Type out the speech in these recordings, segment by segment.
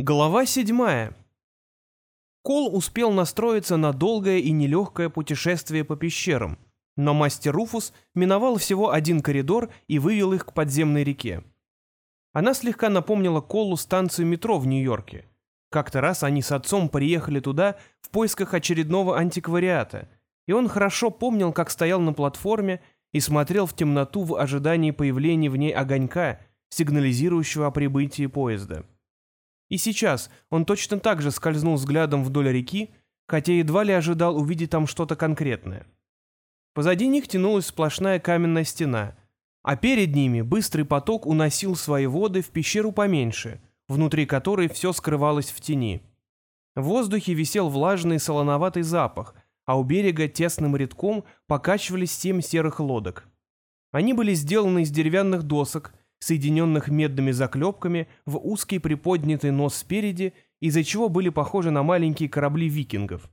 Глава седьмая. Кол успел настроиться на долгое и нелегкое путешествие по пещерам, но мастер Руфус миновал всего один коридор и вывел их к подземной реке. Она слегка напомнила Колу станцию метро в Нью-Йорке. Как-то раз они с отцом приехали туда в поисках очередного антиквариата, и он хорошо помнил, как стоял на платформе и смотрел в темноту в ожидании появления в ней огонька, сигнализирующего о прибытии поезда. И сейчас он точно так же скользнул взглядом вдоль реки, хотя едва ли ожидал увидеть там что-то конкретное. Позади них тянулась сплошная каменная стена, а перед ними быстрый поток уносил свои воды в пещеру поменьше, внутри которой все скрывалось в тени. В воздухе висел влажный солоноватый запах, а у берега тесным рядком покачивались семь серых лодок. Они были сделаны из деревянных досок, соединенных медными заклепками в узкий приподнятый нос спереди, из-за чего были похожи на маленькие корабли викингов.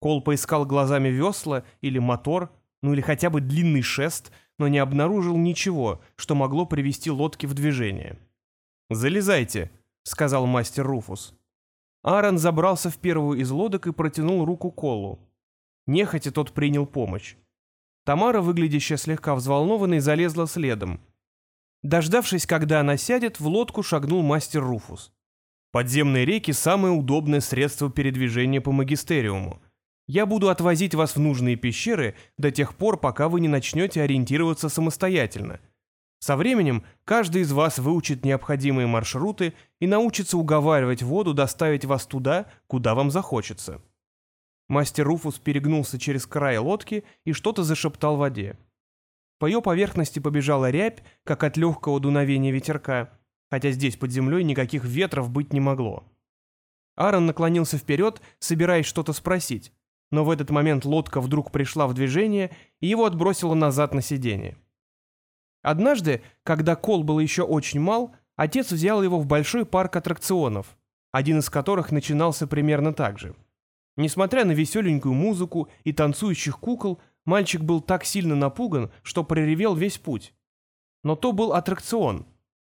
Кол поискал глазами весла или мотор, ну или хотя бы длинный шест, но не обнаружил ничего, что могло привести лодки в движение. «Залезайте», — сказал мастер Руфус. Аарон забрался в первую из лодок и протянул руку Колу. Нехотя тот принял помощь. Тамара, выглядящая слегка взволнованной, залезла следом — Дождавшись, когда она сядет, в лодку шагнул мастер Руфус. «Подземные реки — самое удобное средство передвижения по магистериуму. Я буду отвозить вас в нужные пещеры до тех пор, пока вы не начнете ориентироваться самостоятельно. Со временем каждый из вас выучит необходимые маршруты и научится уговаривать воду доставить вас туда, куда вам захочется». Мастер Руфус перегнулся через край лодки и что-то зашептал в воде. По ее поверхности побежала рябь, как от легкого дуновения ветерка, хотя здесь под землей никаких ветров быть не могло. Аарон наклонился вперед, собираясь что-то спросить, но в этот момент лодка вдруг пришла в движение и его отбросило назад на сиденье. Однажды, когда Кол был еще очень мал, отец взял его в большой парк аттракционов, один из которых начинался примерно так же. Несмотря на веселенькую музыку и танцующих кукол, Мальчик был так сильно напуган, что проревел весь путь. Но то был аттракцион.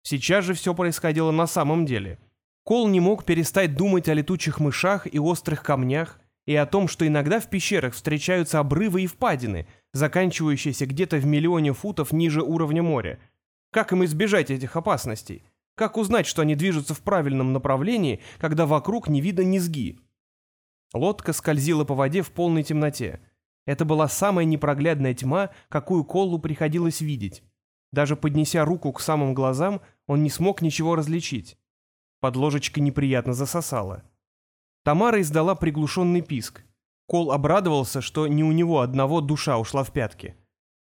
Сейчас же все происходило на самом деле. Кол не мог перестать думать о летучих мышах и острых камнях, и о том, что иногда в пещерах встречаются обрывы и впадины, заканчивающиеся где-то в миллионе футов ниже уровня моря. Как им избежать этих опасностей? Как узнать, что они движутся в правильном направлении, когда вокруг не видно низги? Лодка скользила по воде в полной темноте. Это была самая непроглядная тьма, какую Коллу приходилось видеть. Даже поднеся руку к самым глазам, он не смог ничего различить. Под ложечкой неприятно засосало. Тамара издала приглушенный писк. Кол обрадовался, что не у него одного душа ушла в пятки.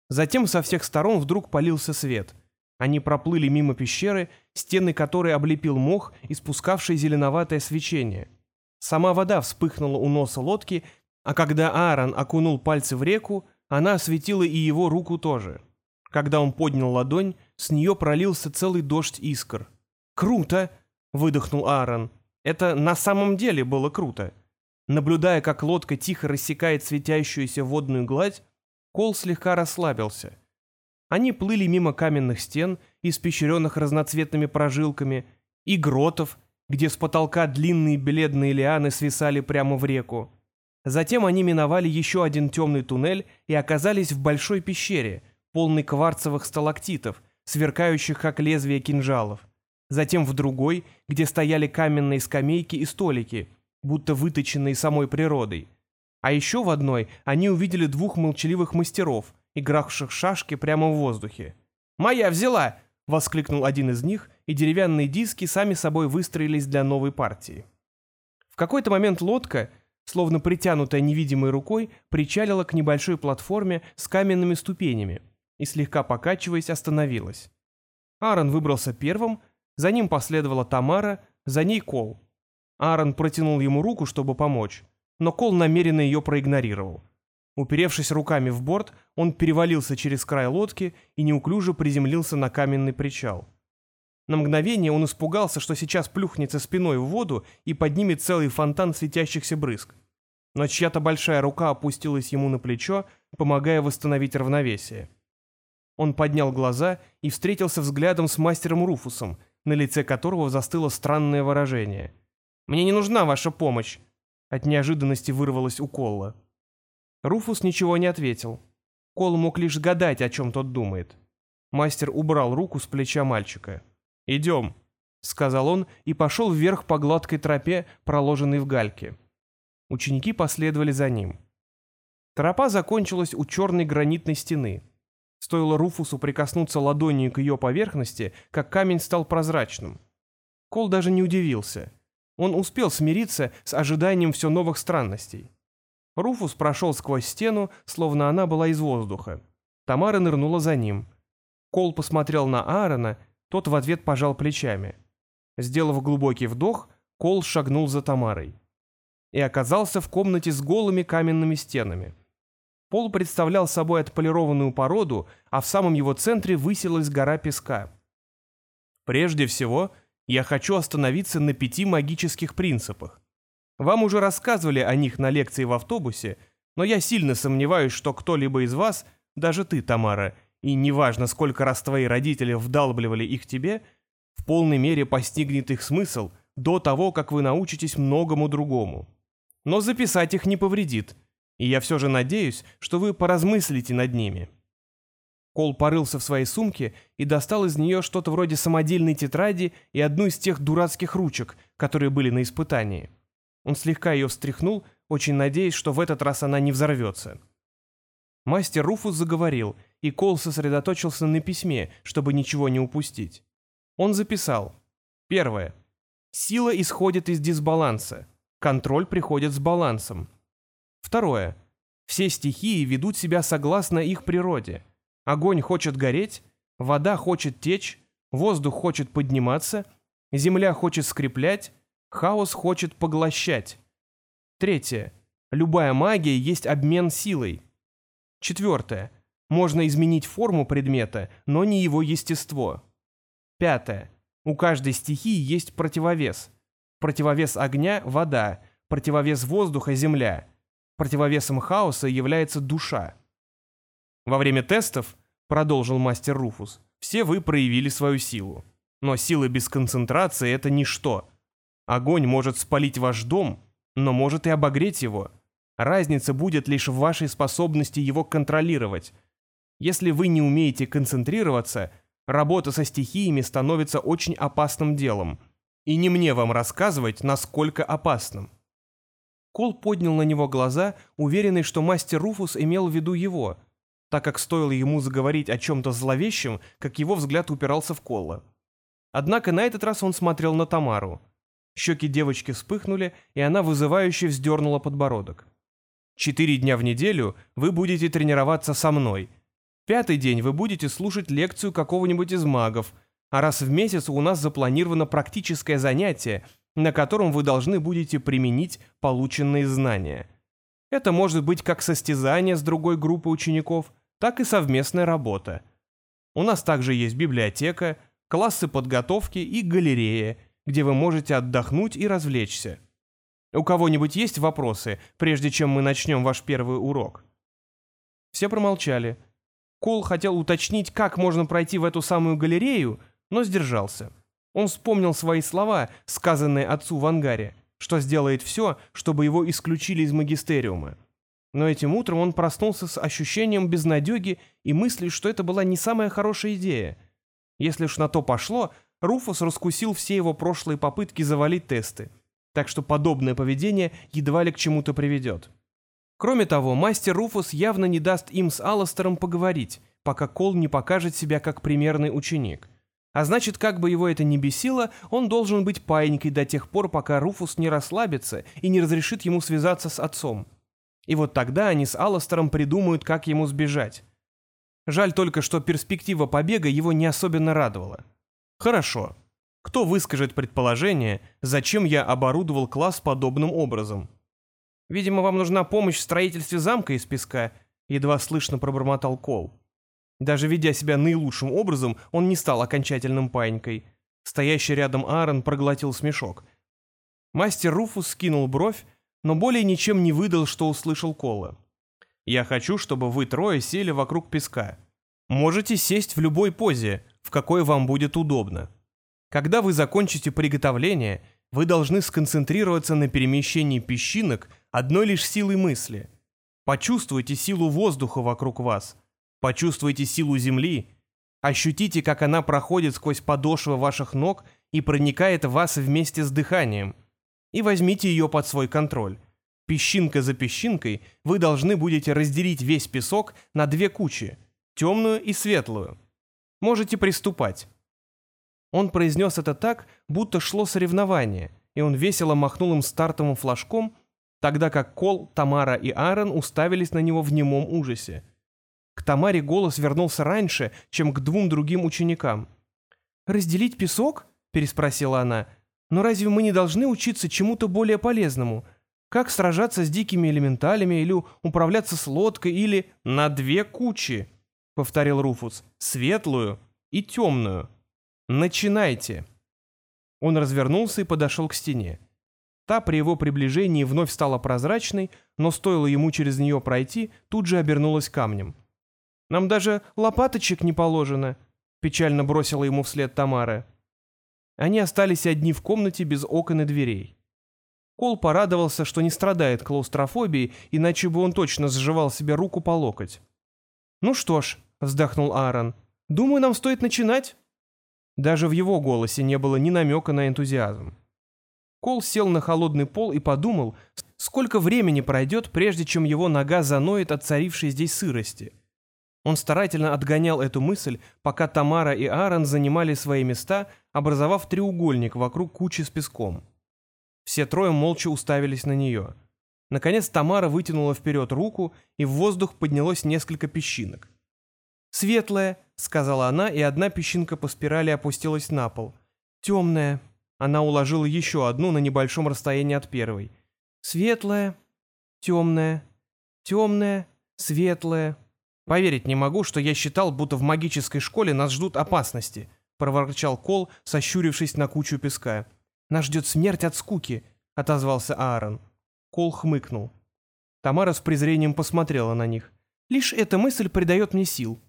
Затем со всех сторон вдруг полился свет. Они проплыли мимо пещеры, стены которой облепил мох, испускавший зеленоватое свечение. Сама вода вспыхнула у носа лодки, а когда Аарон окунул пальцы в реку, она осветила и его руку тоже. Когда он поднял ладонь, с нее пролился целый дождь искр. «Круто!» — выдохнул Аарон. «Это на самом деле было круто». Наблюдая, как лодка тихо рассекает светящуюся водную гладь, Кол слегка расслабился. Они плыли мимо каменных стен, испещренных разноцветными прожилками, и гротов, где с потолка длинные бледные лианы свисали прямо в реку. Затем они миновали еще один темный туннель и оказались в большой пещере, полной кварцевых сталактитов, сверкающих как лезвия кинжалов. Затем в другой, где стояли каменные скамейки и столики, будто выточенные самой природой. А еще в одной они увидели двух молчаливых мастеров, игравших шашки прямо в воздухе. «Моя взяла!» — воскликнул один из них, и деревянные диски сами собой выстроились для новой партии. В какой-то момент лодка — словно притянутая невидимой рукой, причалила к небольшой платформе с каменными ступенями и, слегка покачиваясь, остановилась. Аарон выбрался первым, за ним последовала Тамара, за ней Кол. Аарон протянул ему руку, чтобы помочь, но Кол намеренно ее проигнорировал. Уперевшись руками в борт, он перевалился через край лодки и неуклюже приземлился на каменный причал. На мгновение он испугался, что сейчас плюхнется спиной в воду и поднимет целый фонтан светящихся брызг. Но чья-то большая рука опустилась ему на плечо, помогая восстановить равновесие. Он поднял глаза и встретился взглядом с мастером Руфусом, на лице которого застыло странное выражение. «Мне не нужна ваша помощь!» От неожиданности вырвалось у Колла. Руфус ничего не ответил. Кол мог лишь гадать, о чем тот думает. Мастер убрал руку с плеча мальчика. «Идем», — сказал он и пошел вверх по гладкой тропе, проложенной в гальке. Ученики последовали за ним. Тропа закончилась у черной гранитной стены. Стоило Руфусу прикоснуться ладонью к ее поверхности, как камень стал прозрачным. Кол даже не удивился. Он успел смириться с ожиданием все новых странностей. Руфус прошел сквозь стену, словно она была из воздуха. Тамара нырнула за ним. Кол посмотрел на Аарона, тот в ответ пожал плечами. Сделав глубокий вдох, Кол шагнул за Тамарой. И оказался в комнате с голыми каменными стенами. Пол представлял собой отполированную породу, а в самом его центре высилась гора песка. Прежде всего, я хочу остановиться на пяти магических принципах. Вам уже рассказывали о них на лекции в автобусе, но я сильно сомневаюсь, что кто-либо из вас, даже ты, Тамара, и неважно, сколько раз твои родители вдалбливали их тебе, в полной мере постигнет их смысл до того, как вы научитесь многому другому. Но записать их не повредит, и я все же надеюсь, что вы поразмыслите над ними. Кол порылся в своей сумке и достал из нее что-то вроде самодельной тетради и одну из тех дурацких ручек, которые были на испытании. Он слегка ее встряхнул, очень надеясь, что в этот раз она не взорвется. Мастер Руфус заговорил, и Кол сосредоточился на письме, чтобы ничего не упустить. Он записал. Первое. Сила исходит из дисбаланса. Контроль приходит с балансом. Второе. Все стихии ведут себя согласно их природе. Огонь хочет гореть, вода хочет течь, воздух хочет подниматься, земля хочет скреплять, хаос хочет поглощать. Третье. Любая магия есть обмен силой. Четвертое. Можно изменить форму предмета, но не его естество. Пятое. У каждой стихии есть противовес. Противовес огня – вода, противовес воздуха – земля. Противовесом хаоса является душа. Во время тестов, продолжил мастер Руфус, все вы проявили свою силу. Но сила без концентрации – это ничто. Огонь может спалить ваш дом, но может и обогреть его. Разница будет лишь в вашей способности его контролировать. Если вы не умеете концентрироваться, работа со стихиями становится очень опасным делом. И не мне вам рассказывать, насколько опасным. Кол поднял на него глаза, уверенный, что мастер Руфус имел в виду его, так как стоило ему заговорить о чем-то зловещем, как его взгляд упирался в Колла. Однако на этот раз он смотрел на Тамару. Щеки девочки вспыхнули, и она вызывающе вздернула подбородок. «Четыре дня в неделю вы будете тренироваться со мной. Пятый день вы будете слушать лекцию какого-нибудь из магов, а раз в месяц у нас запланировано практическое занятие — на котором вы должны будете применить полученные знания. Это может быть как состязание с другой группой учеников, так и совместная работа. У нас также есть библиотека, классы подготовки и галерея, где вы можете отдохнуть и развлечься. У кого-нибудь есть вопросы, прежде чем мы начнем ваш первый урок? Все промолчали. Кол хотел уточнить, как можно пройти в эту самую галерею, но сдержался. Он вспомнил свои слова, сказанные отцу в ангаре, что сделает все, чтобы его исключили из магистериума. Но этим утром он проснулся с ощущением безнадеги и мыслью, что это была не самая хорошая идея. Если уж на то пошло, Руфус раскусил все его прошлые попытки завалить тесты, так что подобное поведение едва ли к чему-то приведет. Кроме того, мастер Руфус явно не даст им с Алластером поговорить, пока Кол не покажет себя как примерный ученик. А значит, как бы его это ни бесило, он должен быть паинькой до тех пор, пока Руфус не расслабится и не разрешит ему связаться с отцом. И вот тогда они с Алластером придумают, как ему сбежать. Жаль только, что перспектива побега его не особенно радовала. Хорошо. Кто выскажет предположение, зачем я оборудовал класс подобным образом? Видимо, вам нужна помощь в строительстве замка из песка, едва слышно пробормотал Кол. Даже ведя себя наилучшим образом, он не стал окончательным паинькой. Стоящий рядом Аарон проглотил смешок. Мастер Руфус скинул бровь, но более ничем не выдал, что услышал Кола. «Я хочу, чтобы вы трое сели вокруг песка. Можете сесть в любой позе, в какой вам будет удобно. Когда вы закончите приготовление, вы должны сконцентрироваться на перемещении песчинок одной лишь силой мысли. Почувствуйте силу воздуха вокруг вас, почувствуйте силу земли, ощутите, как она проходит сквозь подошвы ваших ног и проникает в вас вместе с дыханием, и возьмите ее под свой контроль. Песчинка за песчинкой вы должны будете разделить весь песок на две кучи, темную и светлую. Можете приступать. Он произнес это так, будто шло соревнование, и он весело махнул им стартовым флажком, тогда как Кол, Тамара и Аарон уставились на него в немом ужасе. К Тамаре голос вернулся раньше, чем к двум другим ученикам. «Разделить песок?» — переспросила она. «Но разве мы не должны учиться чему-то более полезному? Как сражаться с дикими элементалями или управляться с лодкой или...» «На две кучи», — повторил Руфус. «Светлую и темную». «Начинайте!» Он развернулся и подошел к стене. Та при его приближении вновь стала прозрачной, но стоило ему через нее пройти, тут же обернулась камнем. «Нам даже лопаточек не положено», — печально бросила ему вслед Тамара. Они остались одни в комнате без окон и дверей. Кол порадовался, что не страдает клаустрофобией, иначе бы он точно сживал себе руку по локоть. «Ну что ж», — вздохнул Аарон, — «думаю, нам стоит начинать». Даже в его голосе не было ни намека на энтузиазм. Кол сел на холодный пол и подумал, сколько времени пройдет, прежде чем его нога заноет от царившей здесь сырости. Он старательно отгонял эту мысль, пока Тамара и Аарон занимали свои места, образовав треугольник вокруг кучи с песком. Все трое молча уставились на нее. Наконец Тамара вытянула вперед руку, и в воздух поднялось несколько песчинок. «Светлая», — сказала она, и одна песчинка по спирали опустилась на пол. «Темная». Она уложила еще одну на небольшом расстоянии от первой. «Светлая, темная, темная, светлая». «Поверить не могу, что я считал, будто в магической школе нас ждут опасности», — проворчал Кол, сощурившись на кучу песка. «Нас ждет смерть от скуки», — отозвался Аарон. Кол хмыкнул. Тамара с презрением посмотрела на них. «Лишь эта мысль придает мне сил.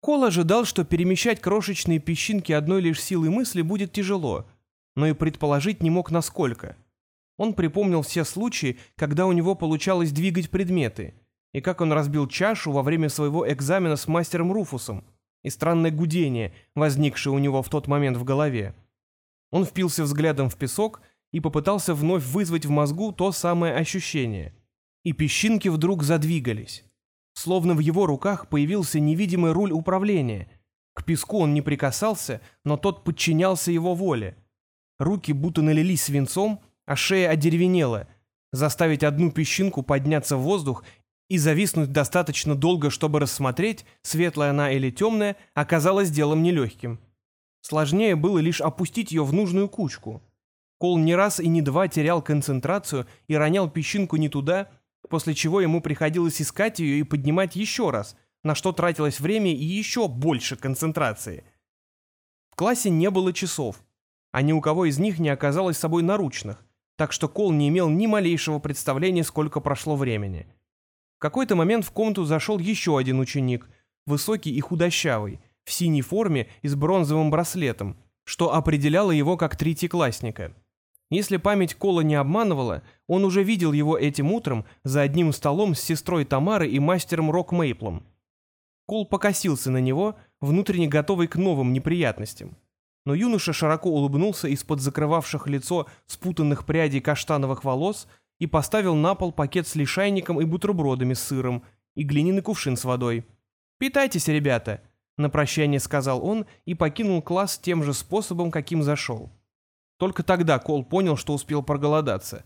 Кол ожидал, что перемещать крошечные песчинки одной лишь силой мысли будет тяжело, но и предположить не мог насколько. Он припомнил все случаи, когда у него получалось двигать предметы, и как он разбил чашу во время своего экзамена с мастером Руфусом, и странное гудение, возникшее у него в тот момент в голове. Он впился взглядом в песок и попытался вновь вызвать в мозгу то самое ощущение. И песчинки вдруг задвигались. Словно в его руках появился невидимый руль управления. К песку он не прикасался, но тот подчинялся его воле. Руки будто налились свинцом, а шея одеревенела. Заставить одну песчинку подняться в воздух и зависнуть достаточно долго, чтобы рассмотреть, светлая она или темная, оказалось делом нелегким. Сложнее было лишь опустить ее в нужную кучку. Кол не раз и не два терял концентрацию и ронял песчинку не туда, после чего ему приходилось искать ее и поднимать еще раз, на что тратилось время и еще больше концентрации. В классе не было часов, а ни у кого из них не оказалось с собой наручных, так что Кол не имел ни малейшего представления, сколько прошло времени. В какой-то момент в комнату зашел еще один ученик, высокий и худощавый, в синей форме и с бронзовым браслетом, что определяло его как третьеклассника. Если память Кола не обманывала, он уже видел его этим утром за одним столом с сестрой Тамары и мастером Рок Мейплом. Кол покосился на него, внутренне готовый к новым неприятностям. Но юноша широко улыбнулся из-под закрывавших лицо спутанных прядей каштановых волос и поставил на пол пакет с лишайником и бутербродами с сыром и глиняный кувшин с водой. «Питайтесь, ребята», — на прощание сказал он и покинул класс тем же способом, каким зашел. Только тогда Кол понял, что успел проголодаться.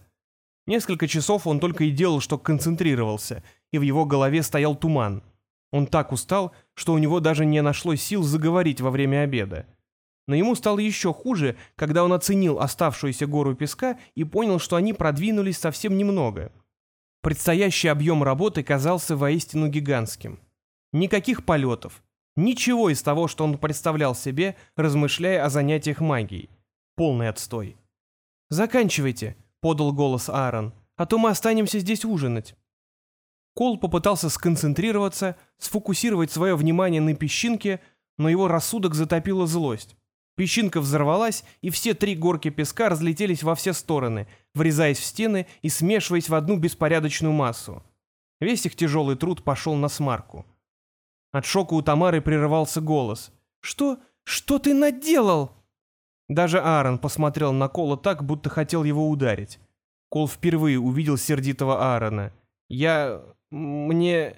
Несколько часов он только и делал, что концентрировался, и в его голове стоял туман. Он так устал, что у него даже не нашлось сил заговорить во время обеда. Но ему стало еще хуже, когда он оценил оставшуюся гору песка и понял, что они продвинулись совсем немного. Предстоящий объем работы казался воистину гигантским. Никаких полетов, ничего из того, что он представлял себе, размышляя о занятиях магией. Полный отстой. «Заканчивайте», — подал голос Аарон, «а то мы останемся здесь ужинать». Кол попытался сконцентрироваться, сфокусировать свое внимание на песчинке, но его рассудок затопила злость. Песчинка взорвалась, и все три горки песка разлетелись во все стороны, врезаясь в стены и смешиваясь в одну беспорядочную массу. Весь их тяжелый труд пошел на смарку. От шока у Тамары прерывался голос. «Что? Что ты наделал?» Даже Аарон посмотрел на Кола так, будто хотел его ударить. Кол впервые увидел сердитого Аарона. «Я... мне...»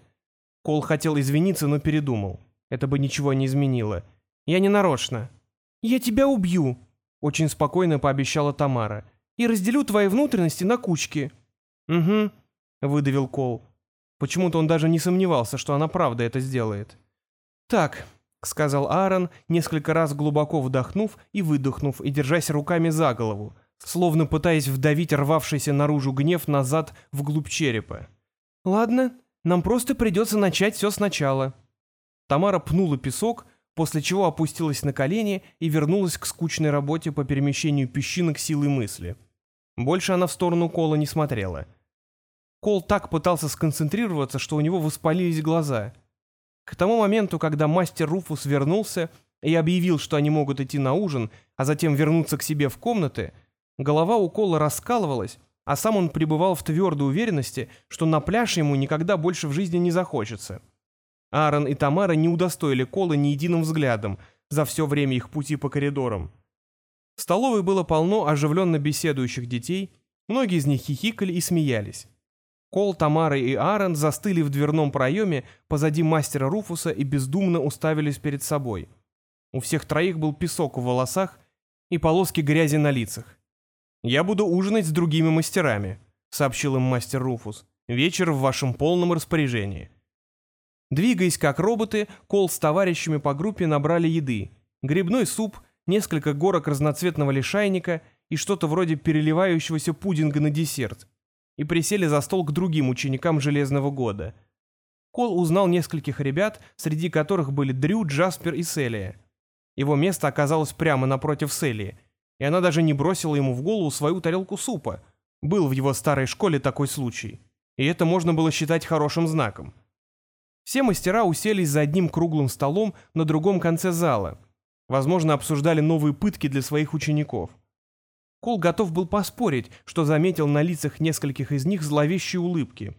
Кол хотел извиниться, но передумал. Это бы ничего не изменило. «Я не нарочно». «Я тебя убью», — очень спокойно пообещала Тамара. «И разделю твои внутренности на кучки». «Угу», — выдавил Кол. Почему-то он даже не сомневался, что она правда это сделает. «Так», — сказал Аарон, несколько раз глубоко вдохнув и выдохнув, и держась руками за голову, словно пытаясь вдавить рвавшийся наружу гнев назад вглубь черепа. «Ладно, нам просто придется начать все сначала». Тамара пнула песок, после чего опустилась на колени и вернулась к скучной работе по перемещению песчинок силой мысли. Больше она в сторону Кола не смотрела. Кол так пытался сконцентрироваться, что у него воспалились глаза. К тому моменту, когда мастер Руфус вернулся и объявил, что они могут идти на ужин, а затем вернуться к себе в комнаты, Голова у Кола раскалывалась, а сам он пребывал в твердой уверенности, что на пляж ему никогда больше в жизни не захочется. Аарон и Тамара не удостоили Кола ни единым взглядом за все время их пути по коридорам. В столовой было полно оживленно беседующих детей, многие из них хихикали и смеялись. Кол, Тамара и Аарон застыли в дверном проеме позади мастера Руфуса и бездумно уставились перед собой. У всех троих был песок в волосах и полоски грязи на лицах. «Я буду ужинать с другими мастерами», — сообщил им мастер Руфус. «Вечер в вашем полном распоряжении». Двигаясь как роботы, Кол с товарищами по группе набрали еды. Грибной суп, несколько горок разноцветного лишайника и что-то вроде переливающегося пудинга на десерт. И присели за стол к другим ученикам Железного года. Кол узнал нескольких ребят, среди которых были Дрю, Джаспер и Селия. Его место оказалось прямо напротив Селии, и она даже не бросила ему в голову свою тарелку супа. Был в его старой школе такой случай. И это можно было считать хорошим знаком. Все мастера уселись за одним круглым столом на другом конце зала. Возможно, обсуждали новые пытки для своих учеников. Кол готов был поспорить, что заметил на лицах нескольких из них зловещие улыбки.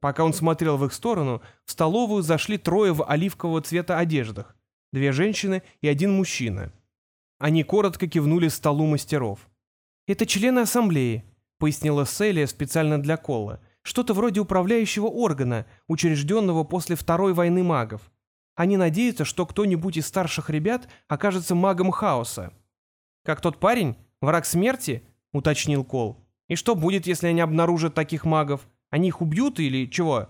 Пока он смотрел в их сторону, в столовую зашли трое в оливкового цвета одеждах. Две женщины и один мужчина – они коротко кивнули столу мастеров. «Это члены ассамблеи», — пояснила Селия специально для Колла. «Что-то вроде управляющего органа, учрежденного после Второй войны магов. Они надеются, что кто-нибудь из старших ребят окажется магом хаоса». «Как тот парень? Враг смерти?» — уточнил Кол. «И что будет, если они обнаружат таких магов? Они их убьют или чего?»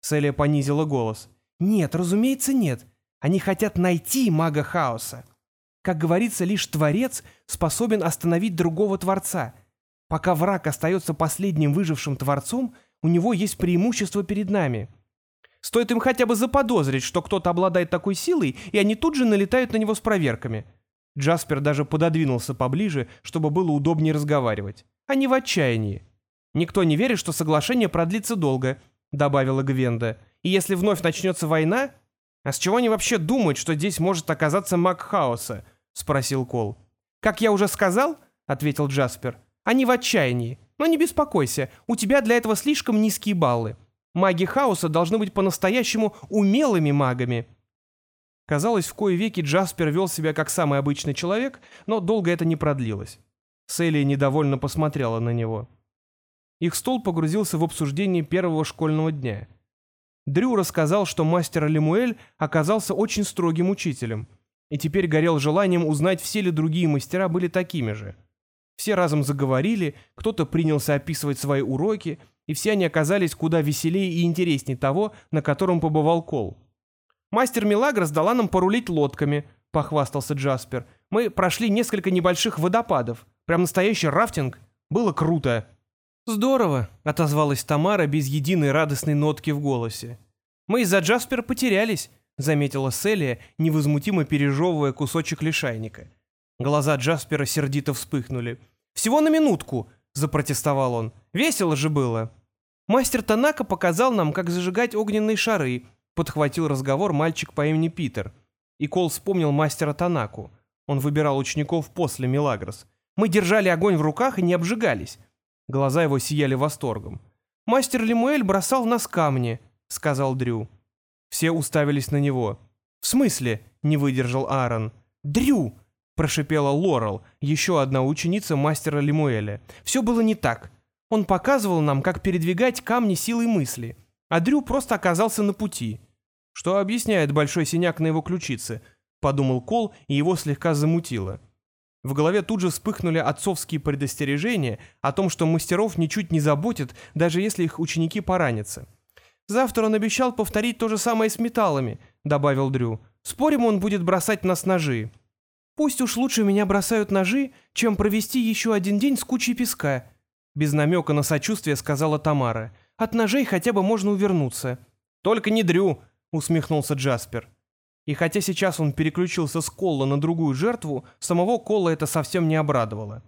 Селия понизила голос. «Нет, разумеется, нет. Они хотят найти мага хаоса. Как говорится, лишь Творец способен остановить другого Творца. Пока враг остается последним выжившим Творцом, у него есть преимущество перед нами. Стоит им хотя бы заподозрить, что кто-то обладает такой силой, и они тут же налетают на него с проверками. Джаспер даже пододвинулся поближе, чтобы было удобнее разговаривать. Они в отчаянии. «Никто не верит, что соглашение продлится долго», — добавила Гвенда. «И если вновь начнется война...» «А с чего они вообще думают, что здесь может оказаться маг хаоса?» — спросил Кол. «Как я уже сказал», — ответил Джаспер, — «они в отчаянии. Но не беспокойся, у тебя для этого слишком низкие баллы. Маги хаоса должны быть по-настоящему умелыми магами». Казалось, в кое веки Джаспер вел себя как самый обычный человек, но долго это не продлилось. Селия недовольно посмотрела на него. Их стол погрузился в обсуждение первого школьного дня. Дрю рассказал, что мастер Лемуэль оказался очень строгим учителем — и теперь горел желанием узнать, все ли другие мастера были такими же. Все разом заговорили, кто-то принялся описывать свои уроки, и все они оказались куда веселее и интереснее того, на котором побывал Кол. «Мастер Милагрос дала нам порулить лодками», — похвастался Джаспер. «Мы прошли несколько небольших водопадов. Прям настоящий рафтинг. Было круто». «Здорово», — отозвалась Тамара без единой радостной нотки в голосе. «Мы из-за Джаспера потерялись. — заметила Селия, невозмутимо пережевывая кусочек лишайника. Глаза Джаспера сердито вспыхнули. «Всего на минутку!» — запротестовал он. «Весело же было!» «Мастер Танака показал нам, как зажигать огненные шары», — подхватил разговор мальчик по имени Питер. И Кол вспомнил мастера Танаку. Он выбирал учеников после Милагрос. «Мы держали огонь в руках и не обжигались». Глаза его сияли восторгом. «Мастер Лемуэль бросал в нас камни», — сказал Дрю. Все уставились на него. «В смысле?» — не выдержал Аарон. «Дрю!» — прошипела Лорел, еще одна ученица мастера Лемуэля. «Все было не так. Он показывал нам, как передвигать камни силой мысли, а Дрю просто оказался на пути». «Что объясняет большой синяк на его ключице?» — подумал Кол, и его слегка замутило. В голове тут же вспыхнули отцовские предостережения о том, что мастеров ничуть не заботит, даже если их ученики поранятся. «Завтра он обещал повторить то же самое с металлами», — добавил Дрю. «Спорим, он будет бросать нас ножи». «Пусть уж лучше меня бросают ножи, чем провести еще один день с кучей песка», — без намека на сочувствие сказала Тамара. «От ножей хотя бы можно увернуться». «Только не Дрю», — усмехнулся Джаспер. И хотя сейчас он переключился с Колла на другую жертву, самого Колла это совсем не обрадовало.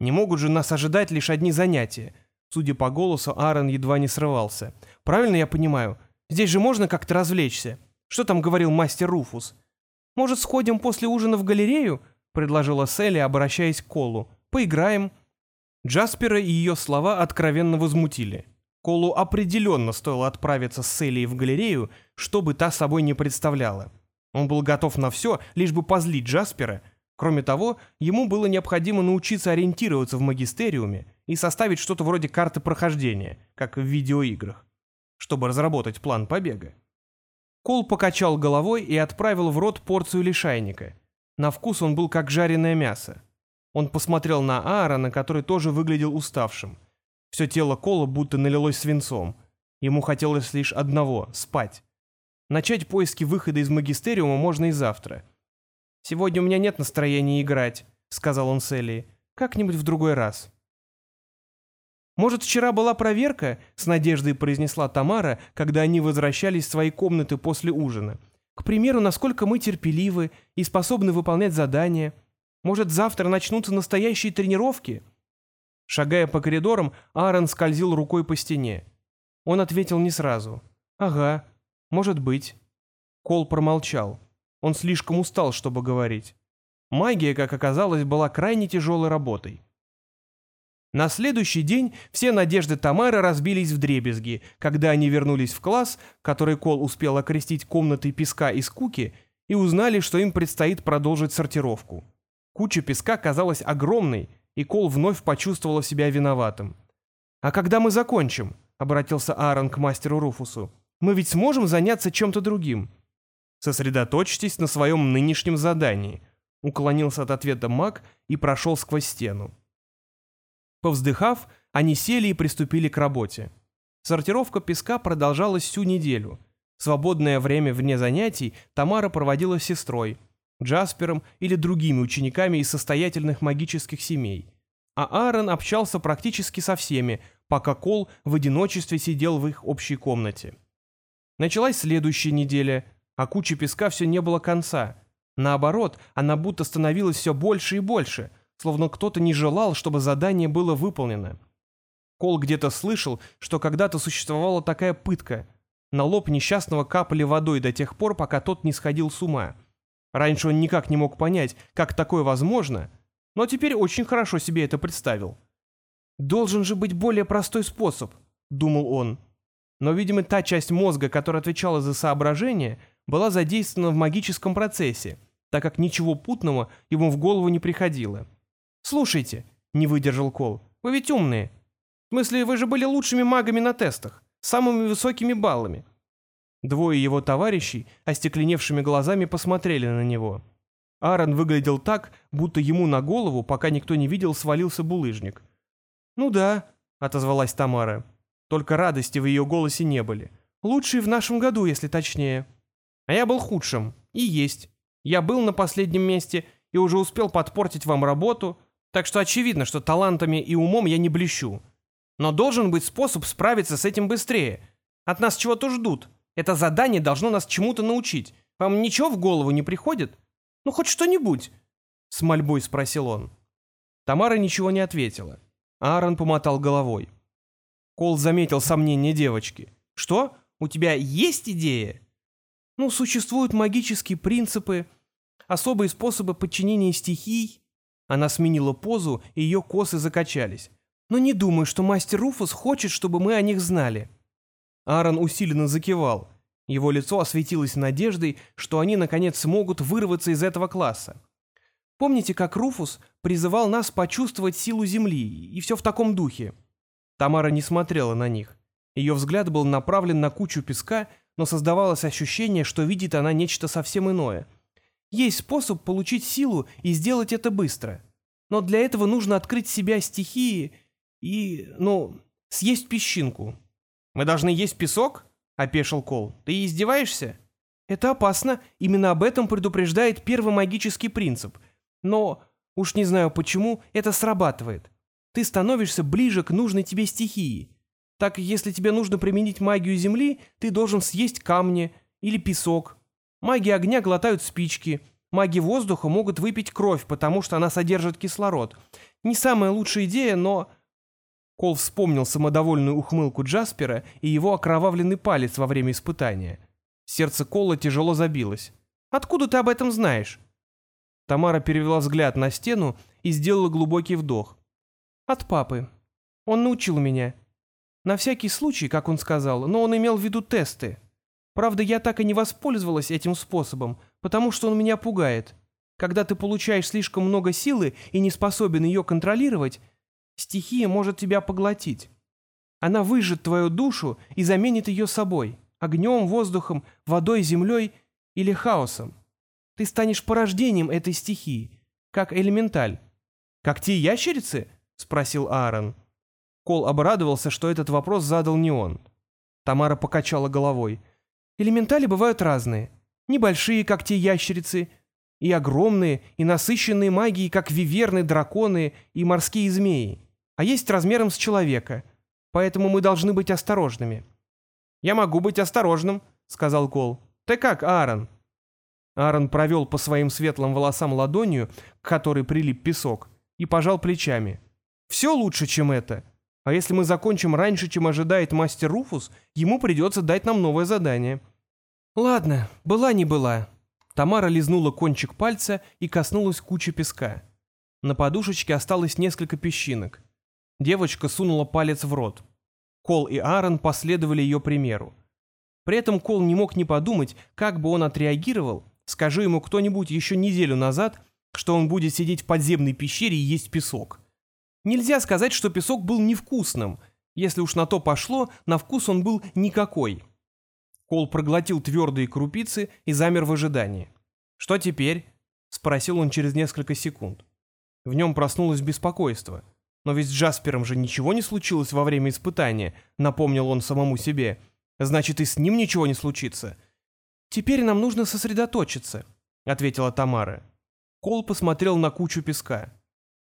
«Не могут же нас ожидать лишь одни занятия», Судя по голосу, Аарон едва не срывался. «Правильно я понимаю? Здесь же можно как-то развлечься. Что там говорил мастер Руфус?» «Может, сходим после ужина в галерею?» — предложила Селли, обращаясь к Колу. «Поиграем». Джаспера и ее слова откровенно возмутили. Колу определенно стоило отправиться с Селли в галерею, что бы та собой не представляла. Он был готов на все, лишь бы позлить Джаспера. Кроме того, ему было необходимо научиться ориентироваться в магистериуме и составить что-то вроде карты прохождения, как в видеоиграх, чтобы разработать план побега. Кол покачал головой и отправил в рот порцию лишайника. На вкус он был как жареное мясо. Он посмотрел на Аарона, который тоже выглядел уставшим. Все тело Кола будто налилось свинцом. Ему хотелось лишь одного — спать. Начать поиски выхода из магистериума можно и завтра. «Сегодня у меня нет настроения играть», — сказал он Селли. «Как-нибудь в другой раз». «Может, вчера была проверка?» — с надеждой произнесла Тамара, когда они возвращались в свои комнаты после ужина. «К примеру, насколько мы терпеливы и способны выполнять задания. Может, завтра начнутся настоящие тренировки?» Шагая по коридорам, Аарон скользил рукой по стене. Он ответил не сразу. «Ага, может быть». Кол промолчал. Он слишком устал, чтобы говорить. Магия, как оказалось, была крайне тяжелой работой. На следующий день все надежды Тамары разбились в дребезги, когда они вернулись в класс, который Кол успел окрестить комнатой песка и скуки, и узнали, что им предстоит продолжить сортировку. Куча песка казалась огромной, и Кол вновь почувствовала себя виноватым. «А когда мы закончим?» — обратился Аарон к мастеру Руфусу. «Мы ведь сможем заняться чем-то другим?» «Сосредоточьтесь на своем нынешнем задании», — уклонился от ответа маг и прошел сквозь стену. Повздыхав, они сели и приступили к работе. Сортировка песка продолжалась всю неделю. Свободное время вне занятий Тамара проводила с сестрой, Джаспером или другими учениками из состоятельных магических семей. А Аарон общался практически со всеми, пока Кол в одиночестве сидел в их общей комнате. Началась следующая неделя, а куче песка все не было конца. Наоборот, она будто становилась все больше и больше, словно кто-то не желал, чтобы задание было выполнено. Кол где-то слышал, что когда-то существовала такая пытка. На лоб несчастного капали водой до тех пор, пока тот не сходил с ума. Раньше он никак не мог понять, как такое возможно, но теперь очень хорошо себе это представил. «Должен же быть более простой способ», — думал он. Но, видимо, та часть мозга, которая отвечала за соображение, была задействована в магическом процессе, так как ничего путного ему в голову не приходило. «Слушайте», — не выдержал Кол, — «вы ведь умные. В смысле, вы же были лучшими магами на тестах, самыми высокими баллами». Двое его товарищей, остекленевшими глазами, посмотрели на него. Аарон выглядел так, будто ему на голову, пока никто не видел, свалился булыжник. «Ну да», — отозвалась Тамара. Только радости в ее голосе не были. «Лучший в нашем году, если точнее». «А я был худшим. И есть. Я был на последнем месте и уже успел подпортить вам работу, так что очевидно, что талантами и умом я не блещу. Но должен быть способ справиться с этим быстрее. От нас чего-то ждут. Это задание должно нас чему-то научить. Вам ничего в голову не приходит? Ну, хоть что-нибудь?» С мольбой спросил он. Тамара ничего не ответила. Аарон помотал головой. Кол заметил сомнение девочки. «Что? У тебя есть идея?» «Ну, существуют магические принципы. Особые способы подчинения стихий. Она сменила позу, и ее косы закачались. Но не думаю, что мастер Руфус хочет, чтобы мы о них знали. Аарон усиленно закивал. Его лицо осветилось надеждой, что они, наконец, смогут вырваться из этого класса. Помните, как Руфус призывал нас почувствовать силу Земли, и все в таком духе? Тамара не смотрела на них. Ее взгляд был направлен на кучу песка, но создавалось ощущение, что видит она нечто совсем иное. Есть способ получить силу и сделать это быстро. Но для этого нужно открыть себя стихии и, ну, съесть песчинку. «Мы должны есть песок?» — опешил Кол. «Ты издеваешься?» «Это опасно. Именно об этом предупреждает первый магический принцип. Но, уж не знаю почему, это срабатывает. Ты становишься ближе к нужной тебе стихии. Так, если тебе нужно применить магию Земли, ты должен съесть камни или песок. Маги огня глотают спички. Маги воздуха могут выпить кровь, потому что она содержит кислород. Не самая лучшая идея, но Кол вспомнил самодовольную ухмылку Джаспера и его окровавленный палец во время испытания. Сердце Кола тяжело забилось. «Откуда ты об этом знаешь?» Тамара перевела взгляд на стену и сделала глубокий вдох. «От папы. Он научил меня. На всякий случай, как он сказал, но он имел в виду тесты. Правда, я так и не воспользовалась этим способом, потому что он меня пугает. Когда ты получаешь слишком много силы и не способен ее контролировать, Стихия может тебя поглотить. Она выжжет твою душу и заменит ее собой, огнем, воздухом, водой, землей или хаосом. Ты станешь порождением этой стихии, как элементаль. «Как те ящерицы?» — спросил Аарон. Кол обрадовался, что этот вопрос задал не он. Тамара покачала головой. «Элементали бывают разные. Небольшие, как те ящерицы, и огромные, и насыщенные магией, как виверны, драконы и морские змеи а есть размером с человека, поэтому мы должны быть осторожными». «Я могу быть осторожным», — сказал Кол. «Ты как, Аарон?» Аарон провел по своим светлым волосам ладонью, к которой прилип песок, и пожал плечами. «Все лучше, чем это. А если мы закончим раньше, чем ожидает мастер Руфус, ему придется дать нам новое задание». «Ладно, была не была». Тамара лизнула кончик пальца и коснулась кучи песка. На подушечке осталось несколько песчинок. Девочка сунула палец в рот. Кол и Аарон последовали ее примеру. При этом Кол не мог не подумать, как бы он отреагировал, скажи ему кто-нибудь еще неделю назад, что он будет сидеть в подземной пещере и есть песок. Нельзя сказать, что песок был невкусным. Если уж на то пошло, на вкус он был никакой. Кол проглотил твердые крупицы и замер в ожидании. «Что теперь?» — спросил он через несколько секунд. В нем проснулось беспокойство — но ведь с Джаспером же ничего не случилось во время испытания, напомнил он самому себе. Значит, и с ним ничего не случится. Теперь нам нужно сосредоточиться, ответила Тамара. Кол посмотрел на кучу песка.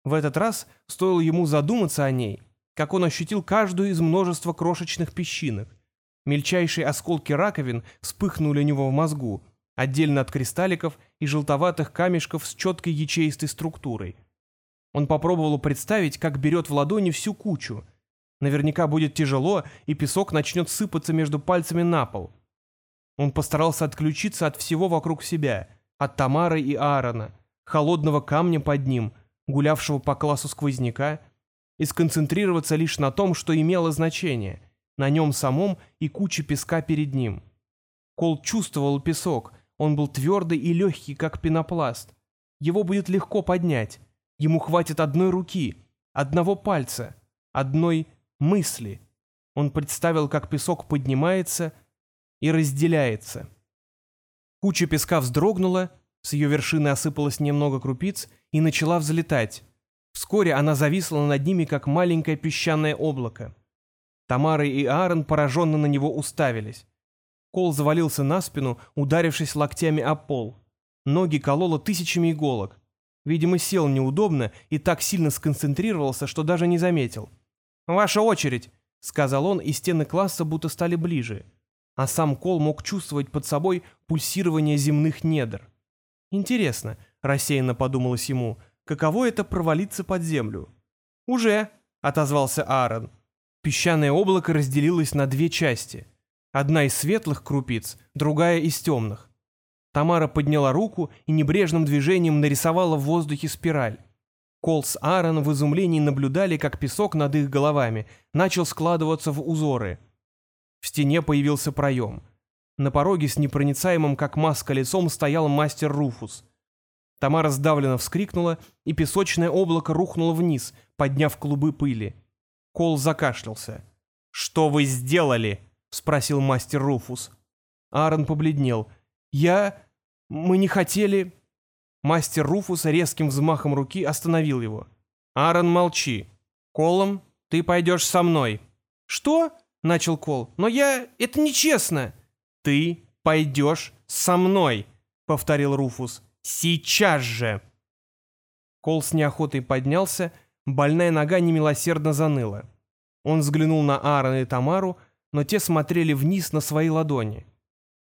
В этот раз стоило ему задуматься о ней, как он ощутил каждую из множества крошечных песчинок. Мельчайшие осколки раковин вспыхнули у него в мозгу, отдельно от кристалликов и желтоватых камешков с четкой ячеистой структурой – он попробовал представить, как берет в ладони всю кучу. Наверняка будет тяжело, и песок начнет сыпаться между пальцами на пол. Он постарался отключиться от всего вокруг себя, от Тамары и Аарона, холодного камня под ним, гулявшего по классу сквозняка, и сконцентрироваться лишь на том, что имело значение, на нем самом и куче песка перед ним. Кол чувствовал песок, он был твердый и легкий, как пенопласт. Его будет легко поднять, Ему хватит одной руки, одного пальца, одной мысли. Он представил, как песок поднимается и разделяется. Куча песка вздрогнула, с ее вершины осыпалось немного крупиц и начала взлетать. Вскоре она зависла над ними, как маленькое песчаное облако. Тамара и Аарон пораженно на него уставились. Кол завалился на спину, ударившись локтями о пол. Ноги кололо тысячами иголок. Видимо, сел неудобно и так сильно сконцентрировался, что даже не заметил. «Ваша очередь!» — сказал он, и стены класса будто стали ближе. А сам Кол мог чувствовать под собой пульсирование земных недр. «Интересно», — рассеянно подумалось ему, — «каково это провалиться под землю?» «Уже», — отозвался Аарон. Песчаное облако разделилось на две части. Одна из светлых крупиц, другая из темных. Тамара подняла руку и небрежным движением нарисовала в воздухе спираль. Кол с Аарон в изумлении наблюдали, как песок над их головами начал складываться в узоры. В стене появился проем. На пороге с непроницаемым, как маска, лицом стоял мастер Руфус. Тамара сдавленно вскрикнула, и песочное облако рухнуло вниз, подняв клубы пыли. Кол закашлялся. «Что вы сделали?» — спросил мастер Руфус. Аарон побледнел. «Я... мы не хотели...» Мастер Руфус резким взмахом руки остановил его. «Аарон, молчи. Колом, ты пойдешь со мной». «Что?» — начал Кол. «Но я... это нечестно». «Ты пойдешь со мной», — повторил Руфус. «Сейчас же!» Кол с неохотой поднялся, больная нога немилосердно заныла. Он взглянул на Аарона и Тамару, но те смотрели вниз на свои ладони.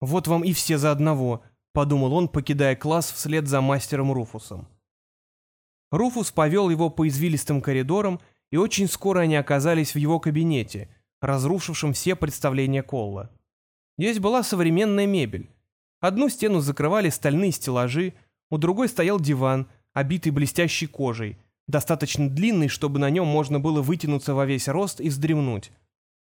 «Вот вам и все за одного», — подумал он, покидая класс вслед за мастером Руфусом. Руфус повел его по извилистым коридорам, и очень скоро они оказались в его кабинете, разрушившем все представления Колла. Здесь была современная мебель. Одну стену закрывали стальные стеллажи, у другой стоял диван, обитый блестящей кожей, достаточно длинный, чтобы на нем можно было вытянуться во весь рост и вздремнуть.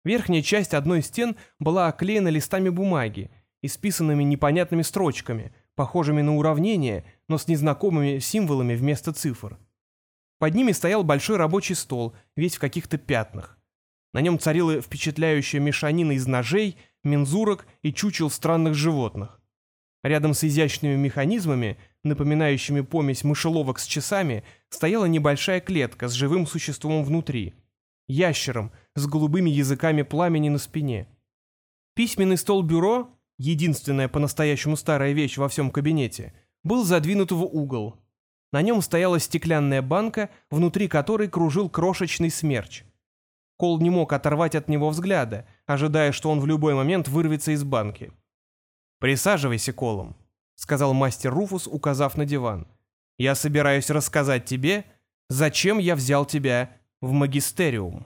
Верхняя часть одной из стен была оклеена листами бумаги, исписанными непонятными строчками, похожими на уравнения, но с незнакомыми символами вместо цифр. Под ними стоял большой рабочий стол, весь в каких-то пятнах. На нем царила впечатляющая мешанина из ножей, мензурок и чучел странных животных. Рядом с изящными механизмами, напоминающими помесь мышеловок с часами, стояла небольшая клетка с живым существом внутри. Ящером с голубыми языками пламени на спине. Письменный стол бюро, единственная по-настоящему старая вещь во всем кабинете, был задвинут в угол. На нем стояла стеклянная банка, внутри которой кружил крошечный смерч. Кол не мог оторвать от него взгляда, ожидая, что он в любой момент вырвется из банки. «Присаживайся, Колом», — сказал мастер Руфус, указав на диван. «Я собираюсь рассказать тебе, зачем я взял тебя в магистериум».